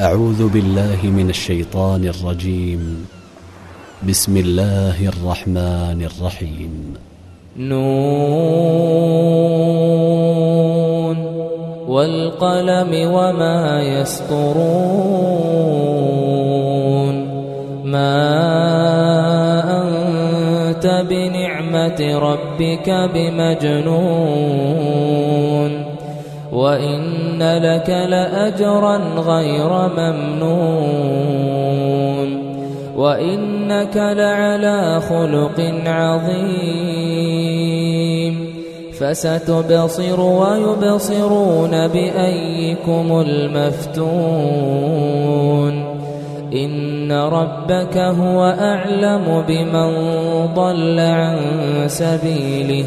أعوذ بالله من الشيطان الرجيم. بسم الله الرحمن الرحيم. نون. والقلم وما يسطرون. ما أنت بنعمة ربك بمجنون. وإن لك لأجرا غير ممنون وإنك لعلى خلق عظيم فستبصر ويبصرون بأيكم المفتون إن ربك هو أعلم بمن ضل عن سبيله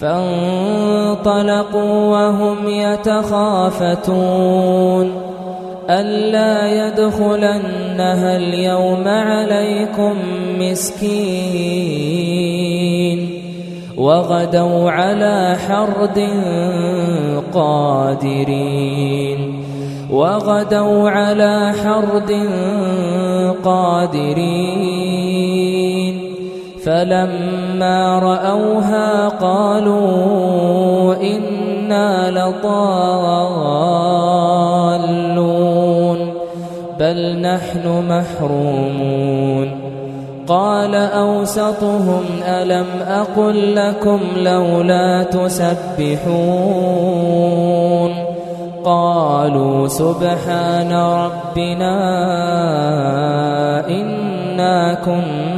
فانطلقوا وهم يتخافتون. ألا يدخلنها اليوم عليكم مسكين. وغدوا على حرد قادرين. وغدوا على حرد قادرين. فلما رأوها قالوا إنا لضالون بل نحن محرومون. قال أوسطهم ألم أقل لكم لولا تسبحون؟ قالوا سبحان ربنا إنا كنا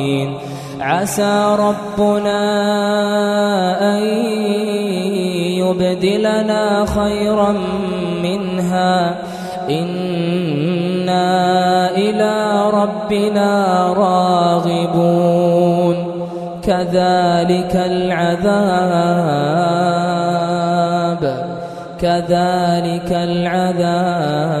عسى ربنا أن يبدلنا خيرا منها. إنا إلى ربنا راغبون. كذلك العذاب. كذلك العذاب.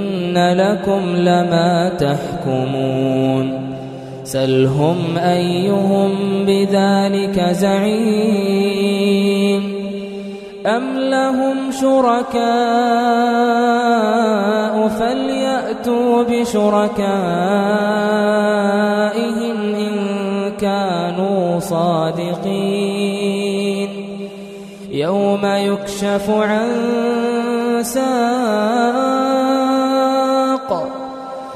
لكم لما تحكمون سلهم أيهم بذلك زعيم أم لهم شركاء فليأتوا بشركائهم إن كانوا صادقين يوم يكشف عن ساق